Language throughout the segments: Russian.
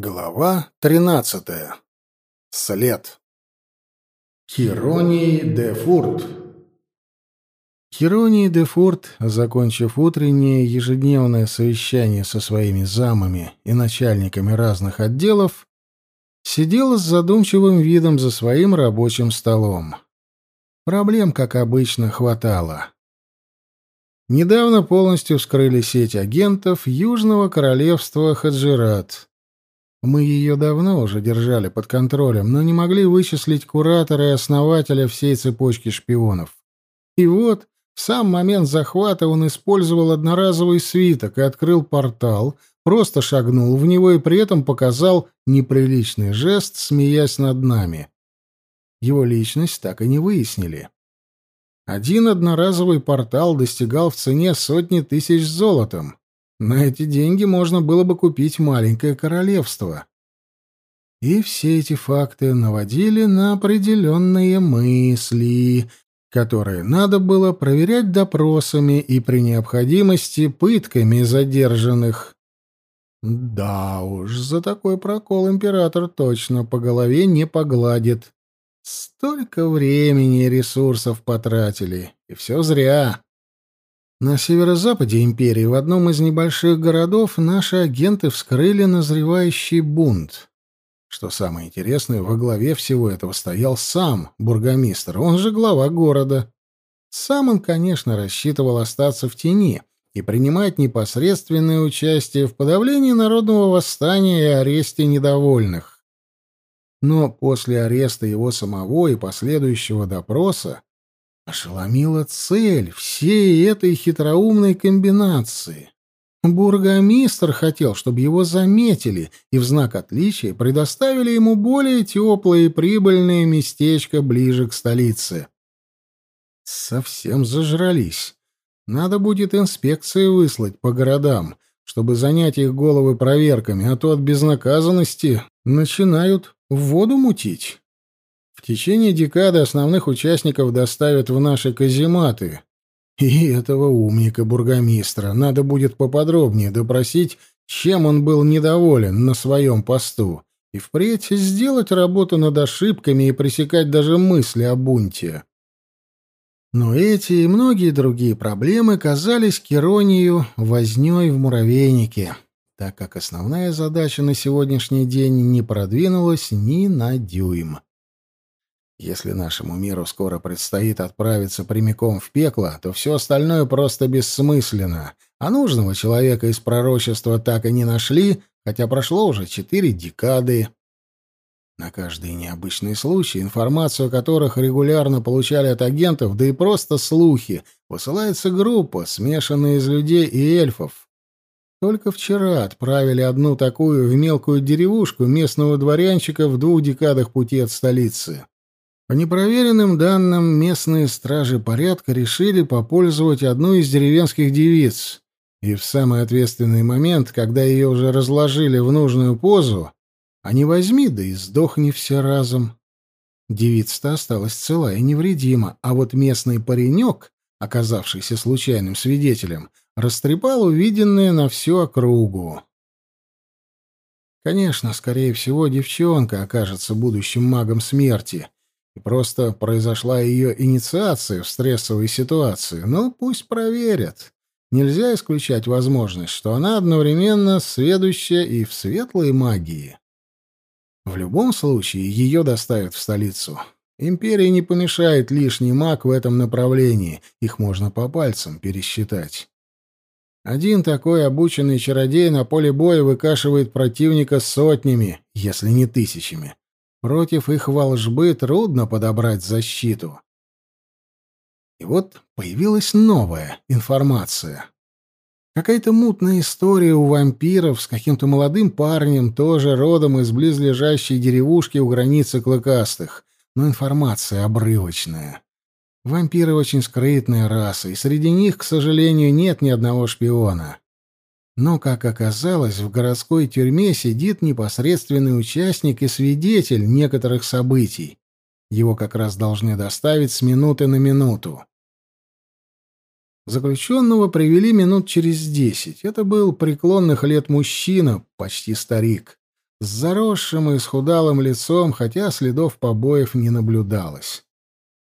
Глава 13. След. Хиронии де Фурт. Хиронии де Фурт, закончив утреннее ежедневное совещание со своими замами и начальниками разных отделов, сидел с задумчивым видом за своим рабочим столом. Проблем, как обычно, хватало. Недавно полностью вскрыли сеть агентов Южного королевства Хаджират — мы ее давно уже держали под контролем, но не могли вычислить куратора и основателя всей цепочки шпионов. И вот, в сам момент захвата он использовал одноразовый свиток и открыл портал, просто шагнул в него и при этом показал неприличный жест, смеясь над нами. Его личность так и не выяснили. Один одноразовый портал достигал в цене сотни тысяч золотом. На эти деньги можно было бы купить маленькое королевство. И все эти факты наводили на определенные мысли, которые надо было проверять допросами и при необходимости пытками задержанных. Да уж, за такой прокол император точно по голове не погладит. Столько времени и ресурсов потратили, и все зря. На северо-западе империи, в одном из небольших городов, наши агенты вскрыли назревающий бунт. Что самое интересное, во главе всего этого стоял сам бургомистр, он же глава города. Сам он, конечно, рассчитывал остаться в тени и принимать непосредственное участие в подавлении ошеломила цель всей этой хитроумной комбинации. Бургомистр хотел, чтобы его заметили и в знак отличия предоставили ему более теплое и прибыльное местечко ближе к столице. Совсем зажрались. Надо будет инспекции выслать по городам, чтобы занять их головы проверками, а то от безнаказанности начинают в воду мутить. В течение декады основных участников доставят в наши казематы. И этого умника-бургомистра надо будет поподробнее допросить, чем он был недоволен на своем посту, и впредь сделать работу над ошибками и пресекать даже мысли о бунте. Но эти и многие другие проблемы казались Керонию вознёй в муравейнике, так как основная задача на сегодняшний день не продвинулась ни на дюйм. Если нашему миру скоро предстоит отправиться прямиком в пекло, то все остальное просто бессмысленно. А нужного человека из пророчества так и не нашли, хотя прошло уже четыре декады. На каждый необычный случай, информацию о которых регулярно получали от агентов, да и просто слухи, высылается группа, смешанная из людей и эльфов. Только вчера отправили одну такую в мелкую деревушку местного дворянчика в двух декадах пути от столицы. По непроверенным данным, местные стражи порядка решили попользовать одну из деревенских девиц, и в самый ответственный момент, когда ее уже разложили в нужную позу, они возьми, да и сдохни все разом. Девица-то осталась цела и невредима, а вот местный паренек, оказавшийся случайным свидетелем, растрепал увиденное на всю округу. Конечно, скорее всего, девчонка окажется будущим магом смерти — Просто произошла ее инициация в стрессовой ситуации, но ну, пусть проверят. Нельзя исключать возможность, что она одновременно следующая и в светлой магии. В любом случае, ее доставят в столицу. Империи не помешает лишний маг в этом направлении, их можно по пальцам пересчитать. Один такой обученный чародей на поле боя выкашивает противника сотнями, если не тысячами. Против их волжбы трудно подобрать защиту. И вот появилась новая информация. Какая-то мутная история у вампиров с каким-то молодым парнем, тоже родом из близлежащей деревушки у границы клыкастых, но информация обрывочная. Вампиры очень скрытная раса, и среди них, к сожалению, нет ни одного шпиона. Но, как оказалось, в городской тюрьме сидит непосредственный участник и свидетель некоторых событий. Его как раз должны доставить с минуты на минуту. Заключенного привели минут через десять. Это был преклонных лет мужчина, почти старик, с заросшим и схудалым лицом, хотя следов побоев не наблюдалось.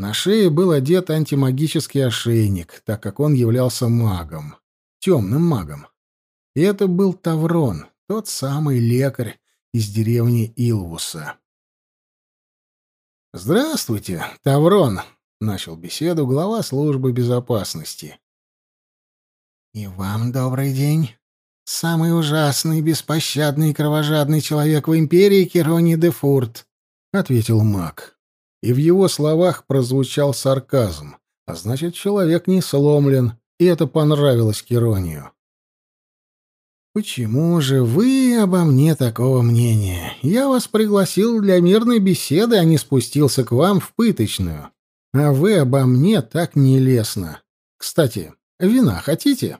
На шее был одет антимагический ошейник, так как он являлся магом, темным магом. И Это был Таврон, тот самый лекарь из деревни Илвуса. «Здравствуйте, Таврон!» — начал беседу глава службы безопасности. «И вам добрый день. Самый ужасный, беспощадный и кровожадный человек в империи Керони де Фурт», — ответил маг. И в его словах прозвучал сарказм, а значит, человек не сломлен, и это понравилось Керонию. «Почему же вы обо мне такого мнения? Я вас пригласил для мирной беседы, а не спустился к вам в пыточную. А вы обо мне так нелестно. Кстати, вина хотите?»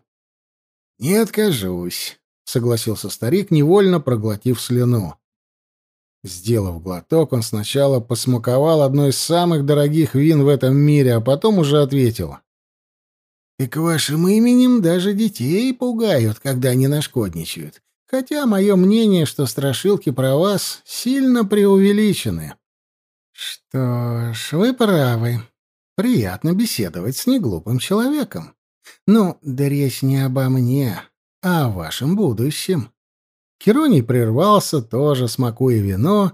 «Не откажусь», — согласился старик, невольно проглотив слюну. Сделав глоток, он сначала посмаковал одно из самых дорогих вин в этом мире, а потом уже ответил. И к вашим именем даже детей пугают, когда они нашкодничают. Хотя мое мнение, что страшилки про вас сильно преувеличены. Что ж, вы правы. Приятно беседовать с неглупым человеком. Ну, да речь не обо мне, а о вашем будущем. Кероний прервался, тоже смакуя вино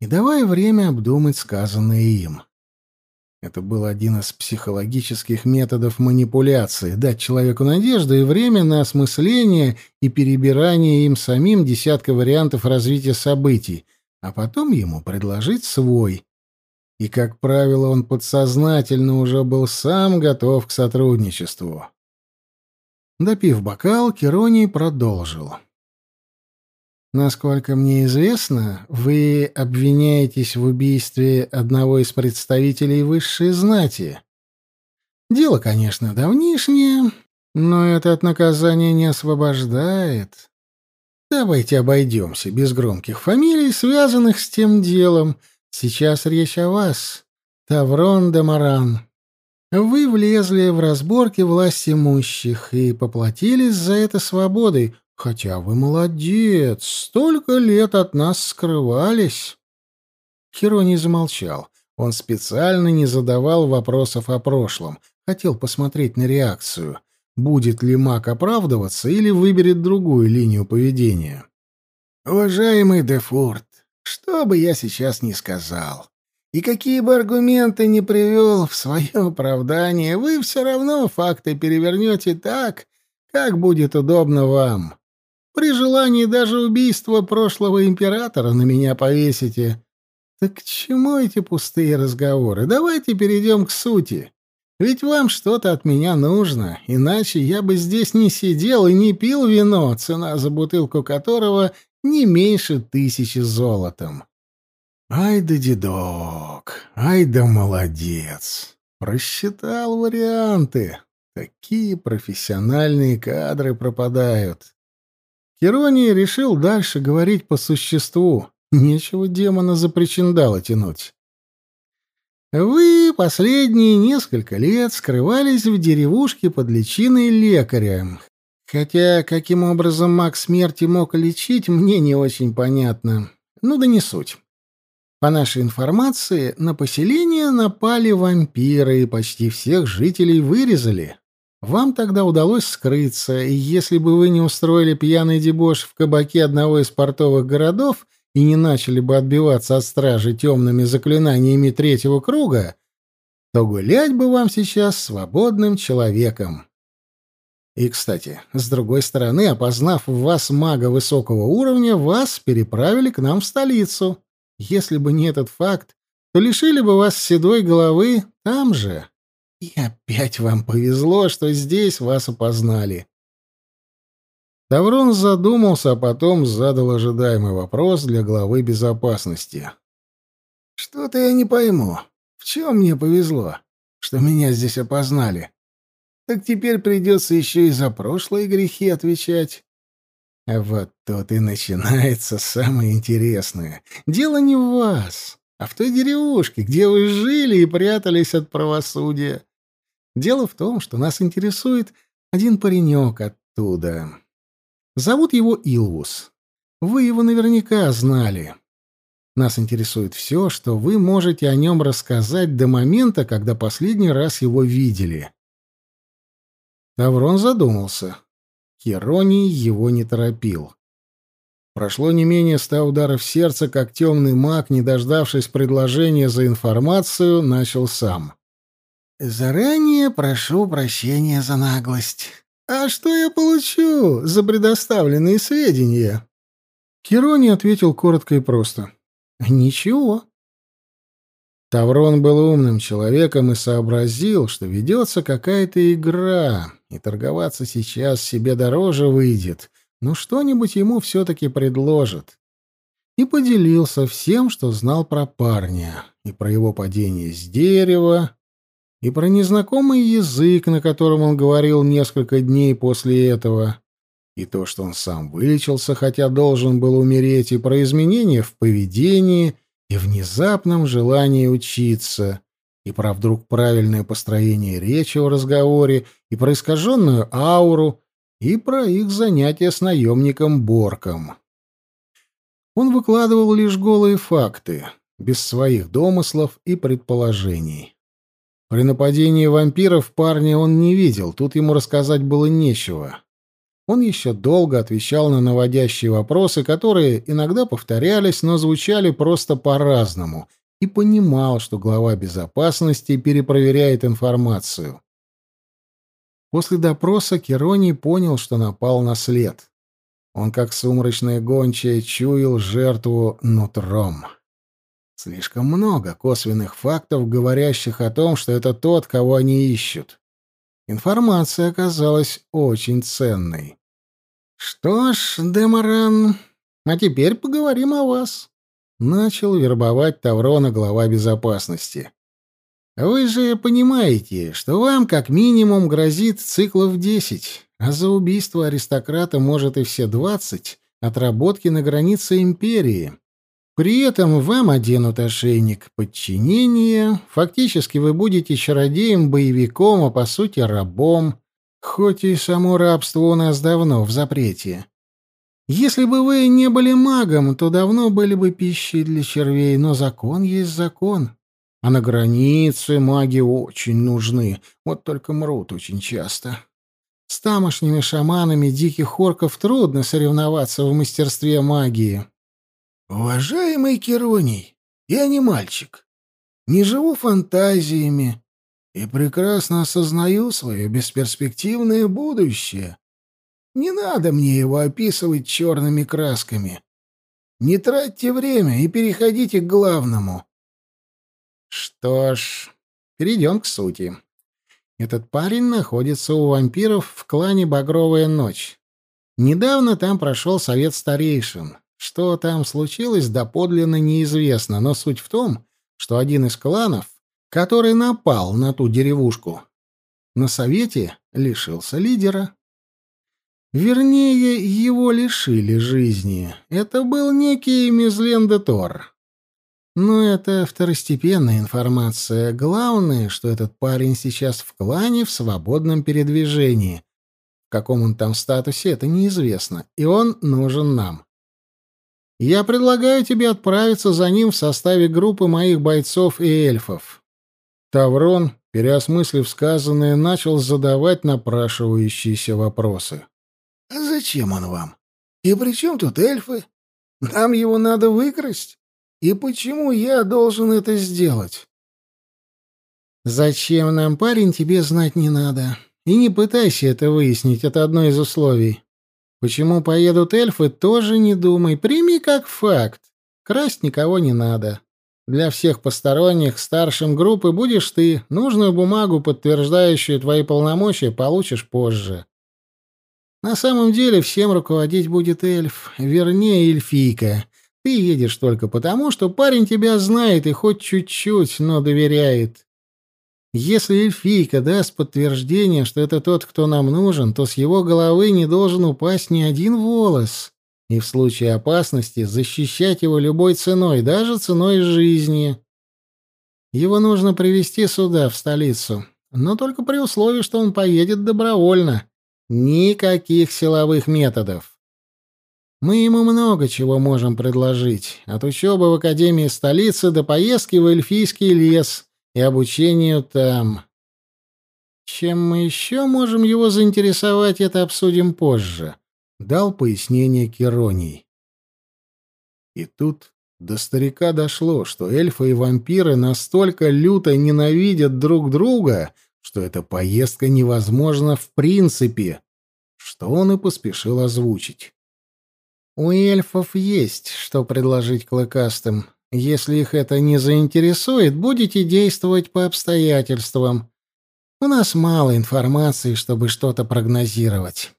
и давая время обдумать сказанное им. — это был один из психологических методов манипуляции — дать человеку надежду и время на осмысление и перебирание им самим десятка вариантов развития событий, а потом ему предложить свой. И, как правило, он подсознательно уже был сам готов к сотрудничеству. Допив бокал, Кероний продолжил. — Насколько мне известно, вы обвиняетесь в убийстве одного из представителей высшей знати. Дело, конечно, давнишнее, но это от наказания не освобождает. Давайте обойдемся без громких фамилий, связанных с тем делом. Сейчас речь о вас, Таврон де Маран. Вы влезли в разборки власть имущих и поплатились за это свободой, Хотя вы молодец, столько лет от нас скрывались. Хиро не замолчал. Он специально не задавал вопросов о прошлом, хотел посмотреть на реакцию. Будет ли маг оправдываться или выберет другую линию поведения? Уважаемый Дефорт, что бы я сейчас ни сказал, и какие бы аргументы ни привел в свое оправдание, вы все равно факты перевернете так, как будет удобно вам. При желании даже убийство прошлого императора на меня повесите. Так к чему эти пустые разговоры? Давайте перейдем к сути. Ведь вам что-то от меня нужно, иначе я бы здесь не сидел и не пил вино, цена за бутылку которого не меньше тысячи золотом. Ай да дедок, ай да молодец. Просчитал варианты. Какие профессиональные кадры пропадают. Керония решил дальше говорить по существу. Нечего демона за причиндала тянуть. Вы последние несколько лет скрывались в деревушке под личиной лекаря. Хотя каким образом маг смерти мог лечить, мне не очень понятно. Ну да не суть. По нашей информации, на поселение напали вампиры и почти всех жителей вырезали. Вам тогда удалось скрыться, и если бы вы не устроили пьяный дебош в кабаке одного из портовых городов и не начали бы отбиваться от стражи темными заклинаниями третьего круга, то гулять бы вам сейчас свободным человеком. И, кстати, с другой стороны, опознав в вас мага высокого уровня, вас переправили к нам в столицу. Если бы не этот факт, то лишили бы вас седой головы там же. И опять вам повезло, что здесь вас опознали. Таврон задумался, а потом задал Дело в том, что нас интересует один паренек оттуда. Зовут его Илвус. Вы его наверняка знали. Нас интересует все, что вы можете о нем рассказать до момента, когда последний раз его видели. Таврон задумался. Хероний его не торопил. Прошло не менее ста ударов сердца, как темный маг, не дождавшись предложения за информацию, начал сам. — «Заранее прошу прощения за наглость. А что я получу за предоставленные сведения?» Кирони ответил коротко и просто. «Ничего». Таврон был умным человеком и сообразил, что ведется какая-то игра, и торговаться сейчас себе дороже выйдет, но что-нибудь ему все-таки предложат. И поделился всем, что знал про парня, и про его падение с дерева, и про незнакомый язык, на котором он говорил несколько дней после этого, и то, что он сам вылечился, хотя должен был умереть, и про изменения в поведении и внезапном желании учиться, и про вдруг правильное построение речи в разговоре, и про искаженную ауру, и про их занятия с наемником Борком. Он выкладывал лишь голые факты, без своих домыслов и предположений. При нападении вампиров парня он не видел, тут ему рассказать было нечего. Он еще долго отвечал на наводящие вопросы, которые иногда повторялись, но звучали просто по-разному, и понимал, что глава безопасности перепроверяет информацию. После допроса Кероний понял, что напал на след. Он, как сумрачная гончая, чуял жертву нутром. Слишком много косвенных фактов, говорящих о том, что это тот, кого они ищут. Информация оказалась очень ценной. «Что ж, Демаран, а теперь поговорим о вас», — начал вербовать Таврона глава безопасности. «Вы же понимаете, что вам как минимум грозит циклов десять, а за убийство аристократа может и все двадцать отработки на границе империи. При этом вам оденут ошейник подчинения, фактически вы будете чародеем-боевиком, а по сути рабом, хоть и само рабство у нас давно в запрете. Если бы вы не были магом, то давно были бы пищей для червей, но закон есть закон. А на границе маги очень нужны, вот только мрут очень часто. С тамошними шаманами диких орков трудно соревноваться в мастерстве магии. Уважаемый Кероний, я не мальчик. Не живу фантазиями и прекрасно осознаю свое бесперспективное будущее. Не надо мне его описывать черными красками. Не тратьте время и переходите к главному. Что ж, перейдем к сути. Этот парень находится у вампиров в клане «Багровая Что там случилось, доподлинно неизвестно, но суть в том, что один из кланов, который напал на ту деревушку, на совете лишился лидера. Вернее, его лишили жизни. Это был некий Мизлен Но это второстепенная информация. Главное, что этот парень сейчас в клане в свободном передвижении. В каком он там статусе, это неизвестно. И он нужен нам. Я предлагаю тебе отправиться за ним в составе группы моих бойцов и эльфов». Таврон, переосмыслив сказанное, начал задавать напрашивающиеся вопросы. «А зачем он вам? И при чем тут эльфы? Нам его надо выкрасть? И почему я должен это сделать?» «Зачем нам, парень, тебе знать не надо. И не пытайся это выяснить, это одно из условий. Почему поедут эльфы, тоже не думай. Прими как факт. Красть никого не надо. Для всех посторонних старшим группы будешь ты. Нужную бумагу, подтверждающую твои полномочия, получишь позже. На самом деле всем руководить будет эльф, вернее эльфийка. Ты едешь только потому, что парень тебя знает и хоть чуть-чуть, но доверяет. Если эльфийка даст подтверждение, что это тот, кто нам нужен, то с его головы не должен упасть ни один волос. И в случае опасности защищать его любой ценой, даже ценой жизни. Его нужно привести сюда, в столицу. Но только при условии, что он поедет добровольно. Никаких силовых методов. Мы ему много чего можем предложить. От учебы в Академии столицы до поездки в эльфийский лес — и обучению там. Чем мы еще можем его заинтересовать, это обсудим позже, дал пояснение Кероний. И тут до старика дошло, что эльфы и вампиры настолько люто ненавидят друг друга, что эта поездка невозможна в принципе, что он и поспешил озвучить. У эльфов есть что предложить клыкастым, если их это не заинтересует, будете действовать по обстоятельствам. У нас мало информации, чтобы что-то прогнозировать.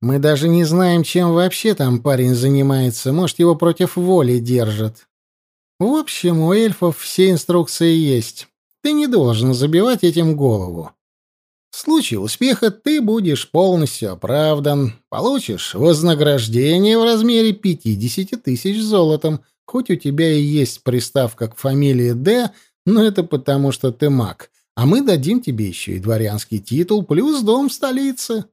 Мы даже не знаем, чем вообще там парень занимается. Может, его против воли держат. В общем, у эльфов все инструкции есть. Ты не должен забивать этим голову. В случае успеха ты будешь полностью оправдан. Получишь вознаграждение в размере 50 тысяч золотом, Хоть у тебя и есть приставка к фамилии Д, но это потому, что ты маг. А мы дадим тебе еще и дворянский титул, плюс дом в столице.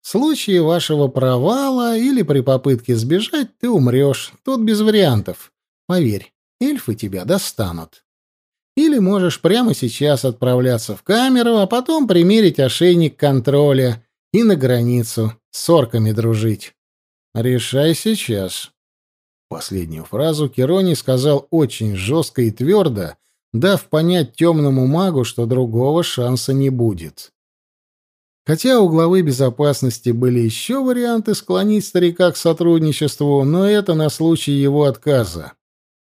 В случае вашего провала или при попытке сбежать ты умрешь. Тут без вариантов. Поверь, эльфы тебя достанут. Или можешь прямо сейчас отправляться в камеру, а потом примерить ошейник контроля и на границу с орками дружить. Решай сейчас. Последнюю фразу Керони сказал очень жестко и твердо, дав понять темному магу, что другого шанса не будет. Хотя у главы безопасности были еще варианты склонить старика к сотрудничеству, но это на случай его отказа.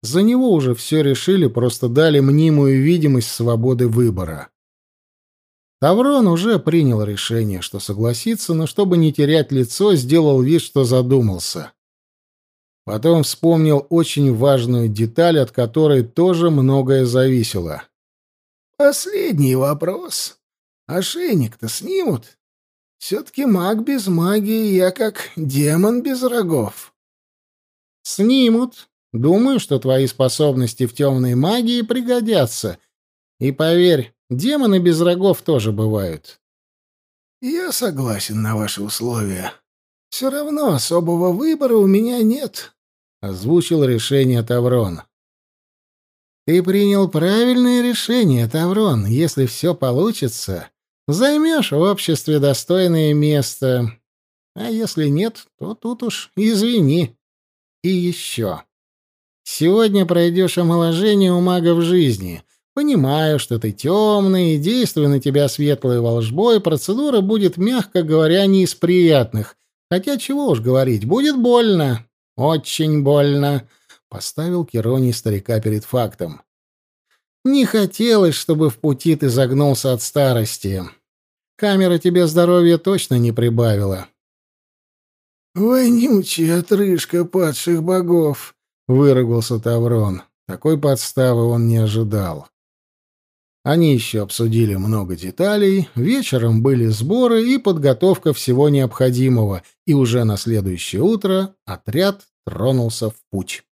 За него уже все решили, просто дали мнимую видимость свободы выбора. Таврон уже принял решение, что согласится, но чтобы не терять лицо, сделал вид, что задумался. Потом вспомнил очень важную деталь, от которой тоже многое зависело. «Последний вопрос. Ошейник-то а снимут? Все-таки маг без магии, я как демон без рогов». «Снимут. Думаю, что твои способности в темной магии пригодятся. И поверь, демоны без рогов тоже бывают». «Я согласен на ваши условия. Все равно особого выбора у меня нет», — озвучил решение Таврон. «Ты принял правильное решение, Таврон. Если все получится, займешь в обществе достойное место. А если нет, то тут уж извини. И еще. Сегодня пройдешь омоложение у магов жизни». Понимаю, что ты темный, и действуя на тебя светлой волжбой, процедура будет, мягко говоря, не из приятных. Хотя чего уж говорить, будет больно. «Очень больно», — поставил Кероний старика перед фактом. «Не хотелось, чтобы в пути ты загнулся от старости. Камера тебе здоровья точно не прибавила». «Вонючая отрыжка падших богов», — выругался Таврон. Такой подставы он не ожидал. Они еще обсудили много деталей, вечером были сборы и подготовка всего необходимого, и уже на следующее утро отряд тронулся в путь.